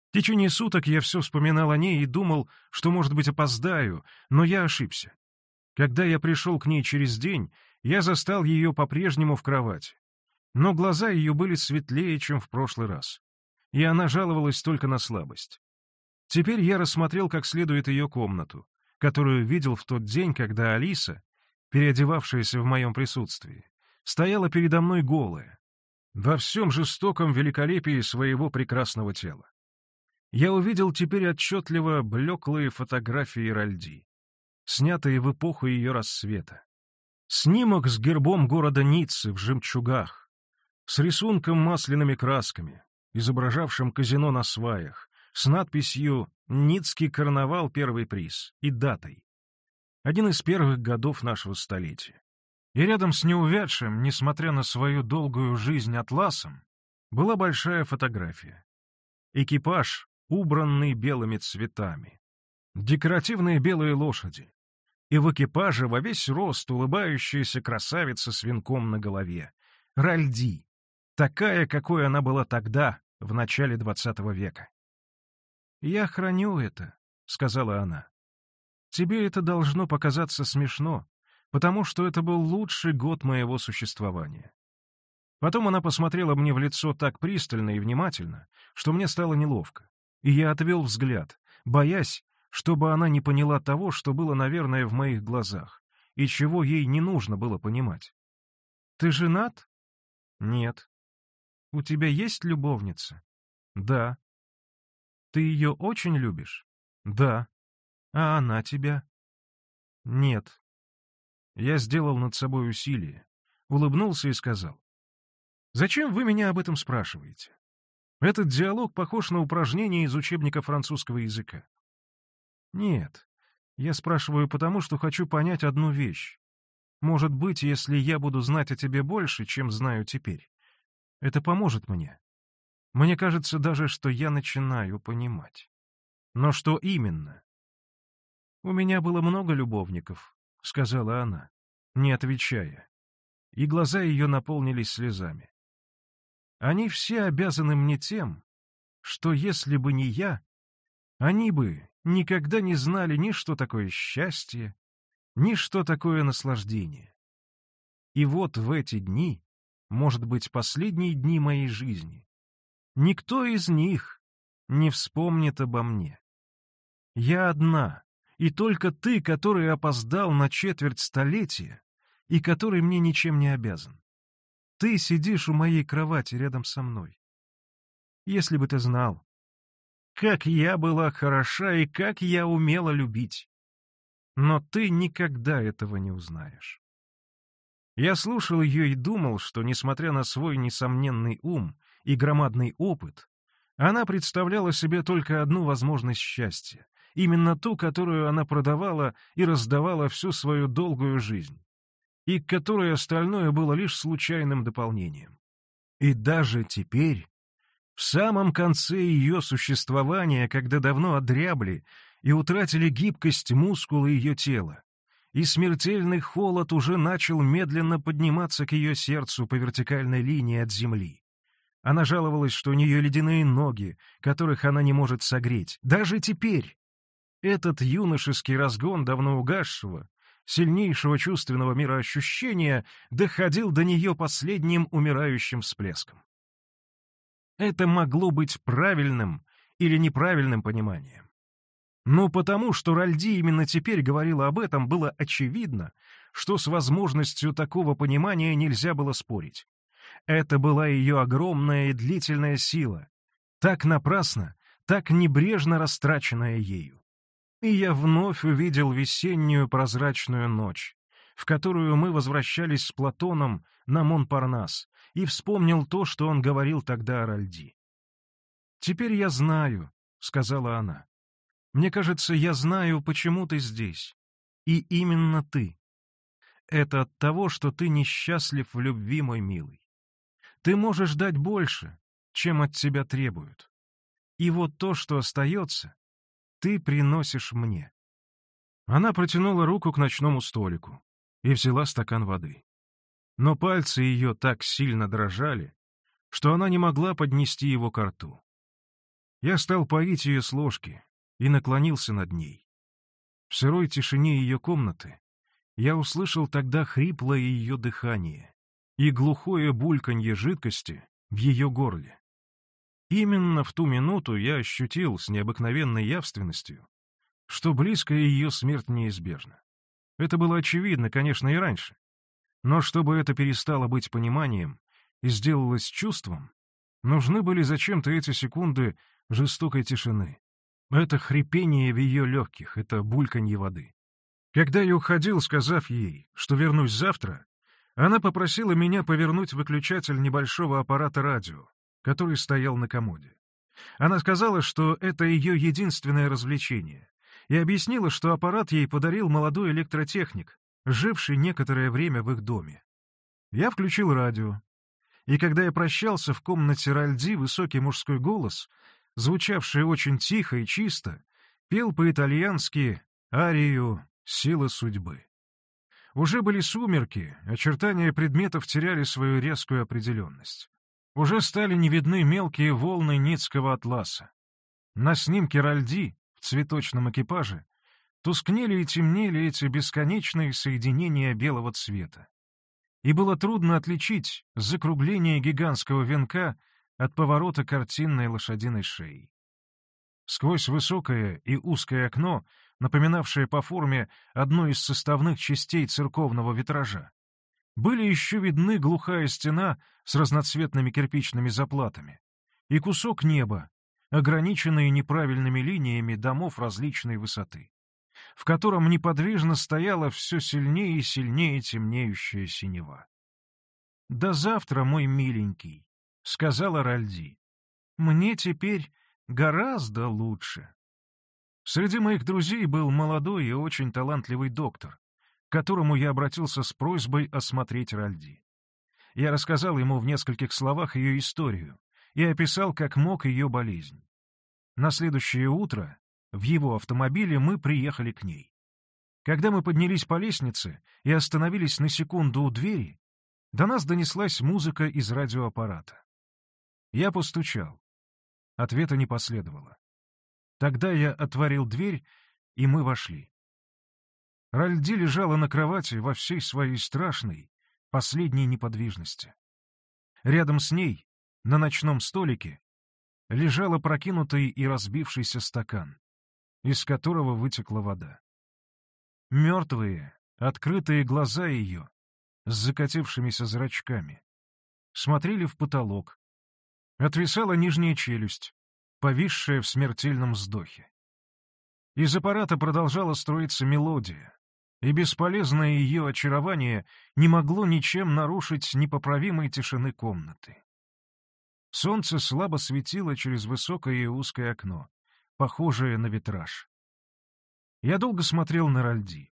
В течение суток я все вспоминал о ней и думал, что, может быть, опоздаю, но я ошибся. Когда я пришел к ней через день, я застал ее по-прежнему в кровати. Но глаза ее были светлее, чем в прошлый раз. И она жаловалась только на слабость. Теперь я рассмотрел как следует ее комнату, которую видел в тот день, когда Алиса, переодевавшаяся в моем присутствии, стояла передо мной голая, во всем жестоком великолепии своего прекрасного тела. Я увидел теперь отчетливо блеклые фотографии Ральди снятые в эпоху ее рассвета. Снимок с гербом города Ниццы в жемчугах, с рисунком масляными красками, изображавшим казино на сваях, с надписью «Ницкий карнавал. Первый приз» и датой. Один из первых годов нашего столетия. И рядом с неувядшим, несмотря на свою долгую жизнь атласом, была большая фотография. Экипаж, убранный белыми цветами. Декоративные белые лошади, и в экипаже во весь рост улыбающаяся красавица с венком на голове. Ральди. Такая, какой она была тогда, в начале двадцатого века. «Я храню это», — сказала она. «Тебе это должно показаться смешно, потому что это был лучший год моего существования. Потом она посмотрела мне в лицо так пристально и внимательно, что мне стало неловко, и я отвел взгляд, боясь, чтобы она не поняла того, что было, наверное, в моих глазах, и чего ей не нужно было понимать. «Ты женат?» «Нет». «У тебя есть любовница?» «Да». «Ты ее очень любишь?» «Да». «А она тебя?» «Нет». Я сделал над собой усилие, улыбнулся и сказал. «Зачем вы меня об этом спрашиваете? Этот диалог похож на упражнение из учебника французского языка. Нет, я спрашиваю потому, что хочу понять одну вещь. Может быть, если я буду знать о тебе больше, чем знаю теперь, это поможет мне. Мне кажется даже, что я начинаю понимать. Но что именно? «У меня было много любовников», — сказала она, не отвечая. И глаза ее наполнились слезами. «Они все обязаны мне тем, что если бы не я, они бы никогда не знали ни что такое счастье, ни что такое наслаждение. И вот в эти дни, может быть, последние дни моей жизни, никто из них не вспомнит обо мне. Я одна, и только ты, который опоздал на четверть столетия и который мне ничем не обязан. Ты сидишь у моей кровати рядом со мной. Если бы ты знал, как я была хороша и как я умела любить. Но ты никогда этого не узнаешь. Я слушал ее и думал, что, несмотря на свой несомненный ум и громадный опыт, она представляла себе только одну возможность счастья, именно ту, которую она продавала и раздавала всю свою долгую жизнь, и к которой остальное было лишь случайным дополнением. И даже теперь, в самом конце ее существования, когда давно одрябли и утратили гибкость мускулы ее тела, и смертельный холод уже начал медленно подниматься к ее сердцу по вертикальной линии от земли. Она жаловалась, что у нее ледяные ноги, которых она не может согреть. Даже теперь! Этот юношеский разгон давно угасшего, сильнейшего чувственного мироощущения доходил до нее последним умирающим всплеском. Это могло быть правильным или неправильным пониманием. Но потому, что Ральди именно теперь говорила об этом, было очевидно, что с возможностью такого понимания нельзя было спорить. Это была ее огромная и длительная сила, так напрасно, так небрежно растраченная ею. И я вновь увидел весеннюю прозрачную ночь, в которую мы возвращались с Платоном на Монпарнас, и вспомнил то, что он говорил тогда о Ральди. «Теперь я знаю», — сказала она. «Мне кажется, я знаю, почему ты здесь. И именно ты. Это от того, что ты несчастлив в любви, мой милый. Ты можешь дать больше, чем от тебя требуют. И вот то, что остается, ты приносишь мне». Она протянула руку к ночному столику и взяла стакан воды но пальцы ее так сильно дрожали, что она не могла поднести его к рту. Я стал поить ее с ложки и наклонился над ней. В сырой тишине ее комнаты я услышал тогда хриплое ее дыхание и глухое бульканье жидкости в ее горле. Именно в ту минуту я ощутил с необыкновенной явственностью, что близкая ее смерть неизбежна. Это было очевидно, конечно, и раньше. Но чтобы это перестало быть пониманием и сделалось чувством, нужны были зачем-то эти секунды жестокой тишины. Это хрипение в ее легких, это бульканье воды. Когда я уходил, сказав ей, что вернусь завтра, она попросила меня повернуть выключатель небольшого аппарата радио, который стоял на комоде. Она сказала, что это ее единственное развлечение, и объяснила, что аппарат ей подарил молодой электротехник, живший некоторое время в их доме. Я включил радио, и когда я прощался в комнате Ральди, высокий мужской голос, звучавший очень тихо и чисто, пел по-итальянски арию «Сила судьбы». Уже были сумерки, очертания предметов теряли свою резкую определенность. Уже стали не видны мелкие волны Ницкого атласа. На снимке Ральди в цветочном экипаже тускнели и темнели эти бесконечные соединения белого цвета. и было трудно отличить закругление гигантского венка от поворота картинной лошадиной шеи. Сквозь высокое и узкое окно, напоминавшее по форме одну из составных частей церковного витража, были еще видны глухая стена с разноцветными кирпичными заплатами и кусок неба, ограниченный неправильными линиями домов различной высоты, в котором неподвижно стояла все сильнее и сильнее темнеющая синева. «До завтра, мой миленький», — сказала Ральди. «Мне теперь гораздо лучше». Среди моих друзей был молодой и очень талантливый доктор, к которому я обратился с просьбой осмотреть Ральди. Я рассказал ему в нескольких словах ее историю и описал, как мог, ее болезнь. На следующее утро в его автомобиле мы приехали к ней. Когда мы поднялись по лестнице и остановились на секунду у двери, до нас донеслась музыка из радиоаппарата. Я постучал. Ответа не последовало. Тогда я отворил дверь, и мы вошли. Ральди лежала на кровати во всей своей страшной, последней неподвижности. Рядом с ней, на ночном столике, лежал опрокинутый и разбившийся стакан, из которого вытекла вода. Мертвые, открытые глаза ее, с закатившимися зрачками, смотрели в потолок. Отвисала нижняя челюсть, повисшая в смертельном вздохе. Из аппарата продолжала строиться мелодия, и бесполезное ее очарование не могло ничем нарушить непоправимой тишины комнаты. Солнце слабо светило через высокое и узкое окно, похожее на витраж. Я долго смотрел на Ральди.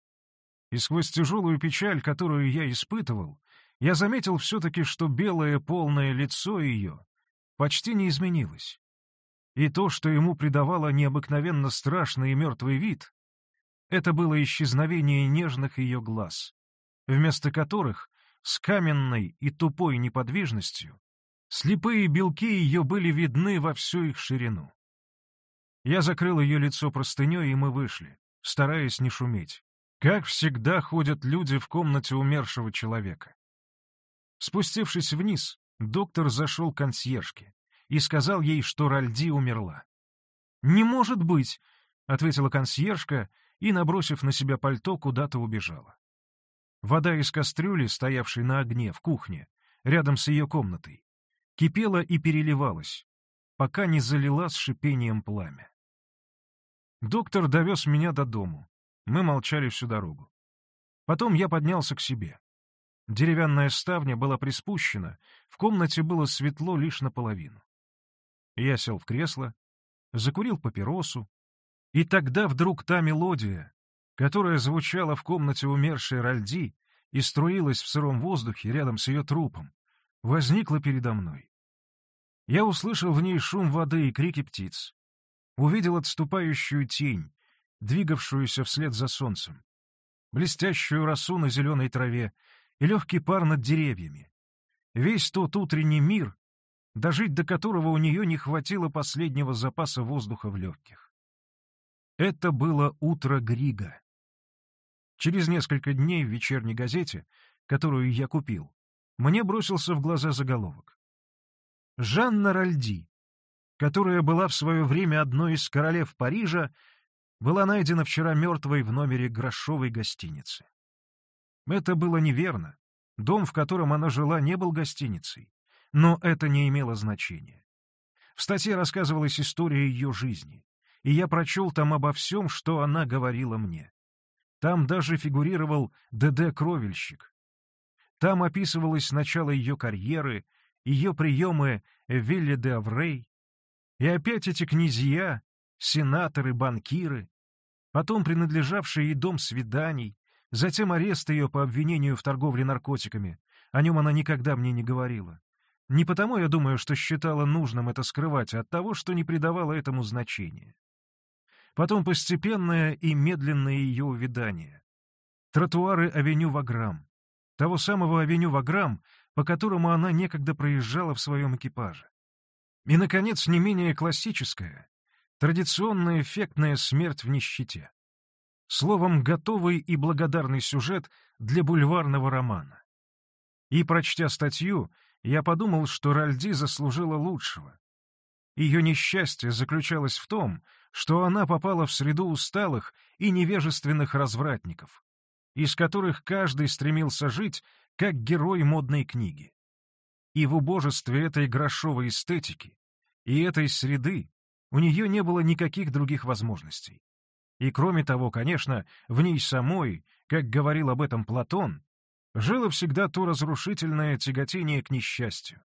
И сквозь тяжелую печаль, которую я испытывал, я заметил все-таки, что белое полное лицо ее почти не изменилось. И то, что ему придавало необыкновенно страшный и мертвый вид, это было исчезновение нежных ее глаз, вместо которых с каменной и тупой неподвижностью слепые белки ее были видны во всю их ширину. Я закрыл ее лицо простыней, и мы вышли, стараясь не шуметь. Как всегда ходят люди в комнате умершего человека. Спустившись вниз, доктор зашел к консьержке и сказал ей, что Ральди умерла. «Не может быть!» — ответила консьержка и, набросив на себя пальто, куда-то убежала. Вода из кастрюли, стоявшей на огне в кухне, рядом с ее комнатой, кипела и переливалась, пока не залила с шипением пламя. Доктор довез меня до дому. Мы молчали всю дорогу. Потом я поднялся к себе. Деревянная ставня была приспущена, в комнате было светло лишь наполовину. Я сел в кресло, закурил папиросу, и тогда вдруг та мелодия, которая звучала в комнате умершей Ральди и струилась в сыром воздухе рядом с ее трупом, возникла передо мной. Я услышал в ней шум воды и крики птиц, увидел отступающую тень, двигавшуюся вслед за солнцем, блестящую росу на зеленой траве и легкий пар над деревьями. Весь тот утренний мир, дожить до которого у нее не хватило последнего запаса воздуха в легких. Это было утро Грига. Через несколько дней в вечерней газете, которую я купил, мне бросился в глаза заголовок. Жанна Ральди, которая была в свое время одной из королев Парижа, была найдена вчера мертвой в номере грошовой гостиницы. Это было неверно. Дом, в котором она жила, не был гостиницей. Но это не имело значения. В статье рассказывалась история ее жизни и я прочел там обо всем, что она говорила мне. Там даже фигурировал ДД-кровельщик. Там описывалось начало ее карьеры, ее приемы в Вилле де Аврей, и опять эти князья, сенаторы, банкиры, потом принадлежавший ей дом свиданий, затем арест ее по обвинению в торговле наркотиками. О нем она никогда мне не говорила. Не потому, я думаю, что считала нужным это скрывать, а от того, что не придавала этому значения потом постепенное и медленное ее увядание. Тротуары авеню Ваграм, того самого авеню Ваграм, по которому она некогда проезжала в своем экипаже. И, наконец, не менее классическая, традиционная эффектная смерть в нищете. Словом, готовый и благодарный сюжет для бульварного романа. И, прочтя статью, я подумал, что Ральди заслужила лучшего. Ее несчастье заключалось в том, что она попала в среду усталых и невежественных развратников, из которых каждый стремился жить, как герой модной книги. И в убожестве этой грошовой эстетики и этой среды у нее не было никаких других возможностей. И кроме того, конечно, в ней самой, как говорил об этом Платон, жило всегда то разрушительное тяготение к несчастью,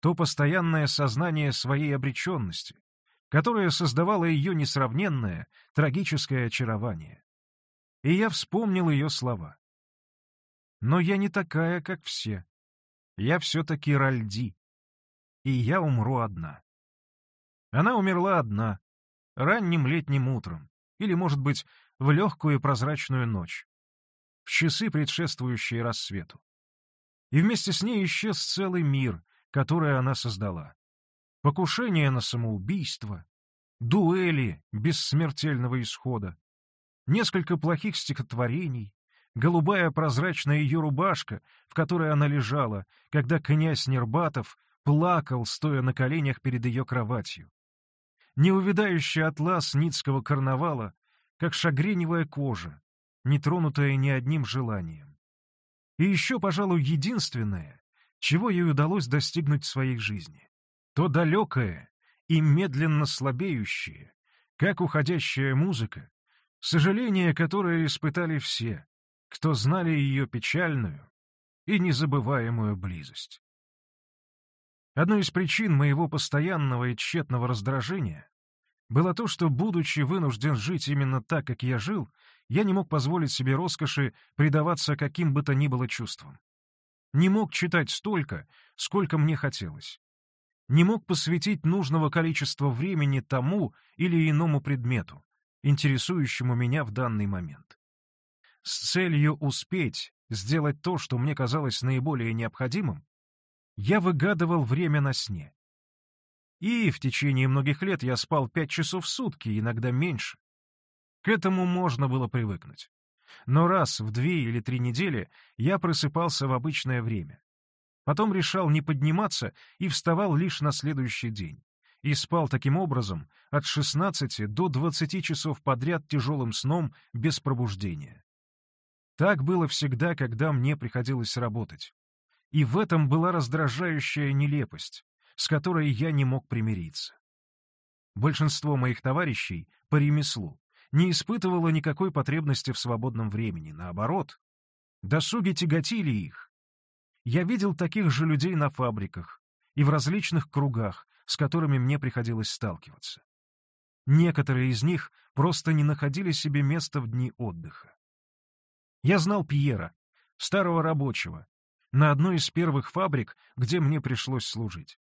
то постоянное сознание своей обреченности, которое создавало ее несравненное, трагическое очарование. И я вспомнил ее слова. «Но я не такая, как все. Я все-таки Ральди. И я умру одна». Она умерла одна, ранним летним утром, или, может быть, в легкую прозрачную ночь, в часы, предшествующие рассвету. И вместе с ней исчез целый мир, который она создала. Покушение на самоубийство, дуэли без смертельного исхода, несколько плохих стихотворений, голубая прозрачная ее рубашка, в которой она лежала, когда князь Нербатов плакал, стоя на коленях перед ее кроватью. Неувядающий атлас ницкого карнавала, как шагреневая кожа, не тронутая ни одним желанием. И еще, пожалуй, единственное, чего ей удалось достигнуть в своей жизни. То далекое и медленно слабеющее, как уходящая музыка, сожаление, которое испытали все, кто знали ее печальную и незабываемую близость. Одной из причин моего постоянного и тщетного раздражения было то, что, будучи вынужден жить именно так, как я жил, я не мог позволить себе роскоши предаваться каким бы то ни было чувствам. Не мог читать столько, сколько мне хотелось. Не мог посвятить нужного количества времени тому или иному предмету, интересующему меня в данный момент. С целью успеть сделать то, что мне казалось наиболее необходимым, я выгадывал время на сне. И в течение многих лет я спал пять часов в сутки, иногда меньше. К этому можно было привыкнуть. Но раз в две или три недели я просыпался в обычное время. Потом решал не подниматься и вставал лишь на следующий день. И спал таким образом от 16 до 20 часов подряд тяжелым сном без пробуждения. Так было всегда, когда мне приходилось работать. И в этом была раздражающая нелепость, с которой я не мог примириться. Большинство моих товарищей по ремеслу не испытывало никакой потребности в свободном времени, наоборот. Досуги тяготили их. Я видел таких же людей на фабриках и в различных кругах, с которыми мне приходилось сталкиваться. Некоторые из них просто не находили себе места в дни отдыха. Я знал Пьера, старого рабочего, на одной из первых фабрик, где мне пришлось служить.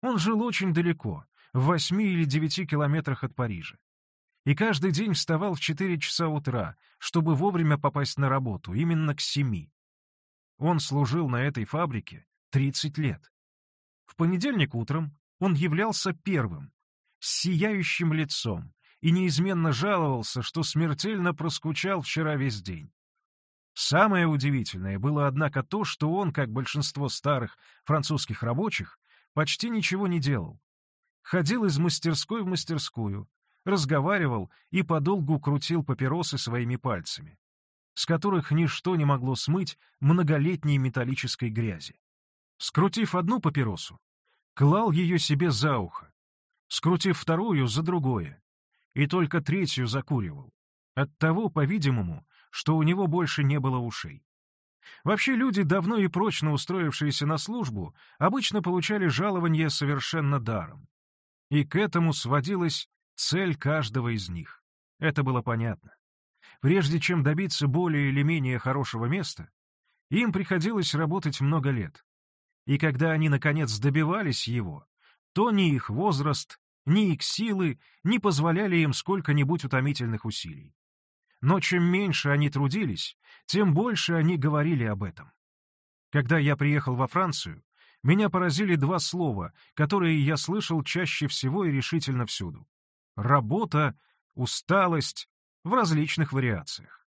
Он жил очень далеко, в восьми или девяти километрах от Парижа и каждый день вставал в 4 часа утра, чтобы вовремя попасть на работу, именно к семи. Он служил на этой фабрике 30 лет. В понедельник утром он являлся первым, с сияющим лицом, и неизменно жаловался, что смертельно проскучал вчера весь день. Самое удивительное было, однако, то, что он, как большинство старых французских рабочих, почти ничего не делал. Ходил из мастерской в мастерскую, разговаривал и подолгу крутил папиросы своими пальцами, с которых ничто не могло смыть многолетней металлической грязи. Скрутив одну папиросу, клал ее себе за ухо, скрутив вторую за другое, и только третью закуривал. От того, по-видимому, что у него больше не было ушей. Вообще люди, давно и прочно устроившиеся на службу, обычно получали жалование совершенно даром. И к этому сводилось цель каждого из них. Это было понятно. Прежде чем добиться более или менее хорошего места, им приходилось работать много лет. И когда они, наконец, добивались его, то ни их возраст, ни их силы не позволяли им сколько-нибудь утомительных усилий. Но чем меньше они трудились, тем больше они говорили об этом. Когда я приехал во Францию, меня поразили два слова, которые я слышал чаще всего и решительно всюду работа, усталость в различных вариациях.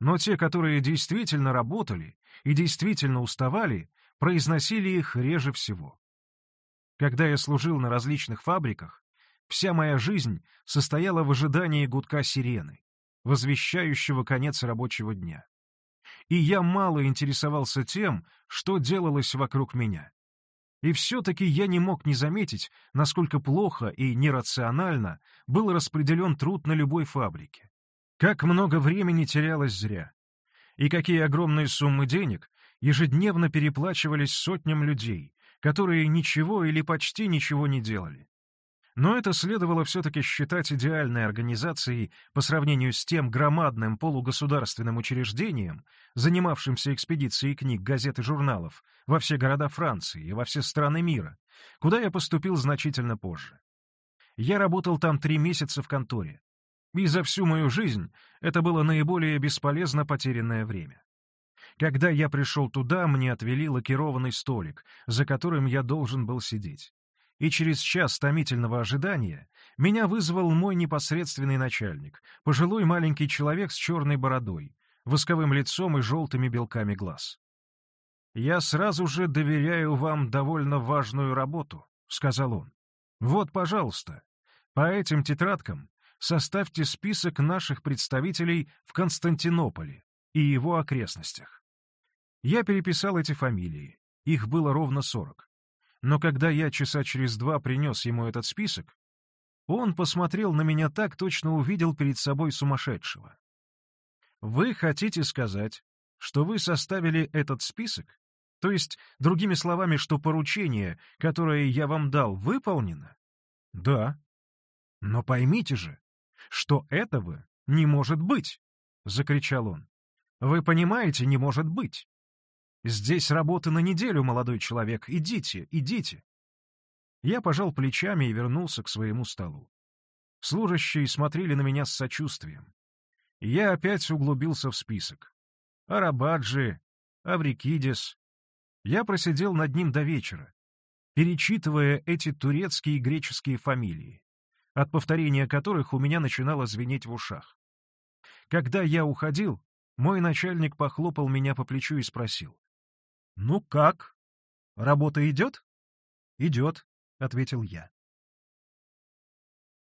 Но те, которые действительно работали и действительно уставали, произносили их реже всего. Когда я служил на различных фабриках, вся моя жизнь состояла в ожидании гудка сирены, возвещающего конец рабочего дня. И я мало интересовался тем, что делалось вокруг меня. И все-таки я не мог не заметить, насколько плохо и нерационально был распределен труд на любой фабрике. Как много времени терялось зря. И какие огромные суммы денег ежедневно переплачивались сотням людей, которые ничего или почти ничего не делали. Но это следовало все-таки считать идеальной организацией по сравнению с тем громадным полугосударственным учреждением, занимавшимся экспедицией книг, газет и журналов во все города Франции и во все страны мира, куда я поступил значительно позже. Я работал там три месяца в конторе, и за всю мою жизнь это было наиболее бесполезно потерянное время. Когда я пришел туда, мне отвели лакированный столик, за которым я должен был сидеть и через час томительного ожидания меня вызвал мой непосредственный начальник, пожилой маленький человек с черной бородой, восковым лицом и желтыми белками глаз. «Я сразу же доверяю вам довольно важную работу», — сказал он. «Вот, пожалуйста, по этим тетрадкам составьте список наших представителей в Константинополе и его окрестностях». Я переписал эти фамилии, их было ровно сорок. Но когда я часа через два принес ему этот список, он посмотрел на меня так, точно увидел перед собой сумасшедшего. «Вы хотите сказать, что вы составили этот список? То есть, другими словами, что поручение, которое я вам дал, выполнено?» «Да». «Но поймите же, что этого не может быть!» — закричал он. «Вы понимаете, не может быть. Здесь работа на неделю, молодой человек. Идите, идите. Я пожал плечами и вернулся к своему столу. Служащие смотрели на меня с сочувствием. Я опять углубился в список. Арабаджи, Аврикидис. Я просидел над ним до вечера, перечитывая эти турецкие и греческие фамилии, от повторения которых у меня начинало звенеть в ушах. Когда я уходил, мой начальник похлопал меня по плечу и спросил. «Ну как? Работа идет?» «Идет», — ответил я.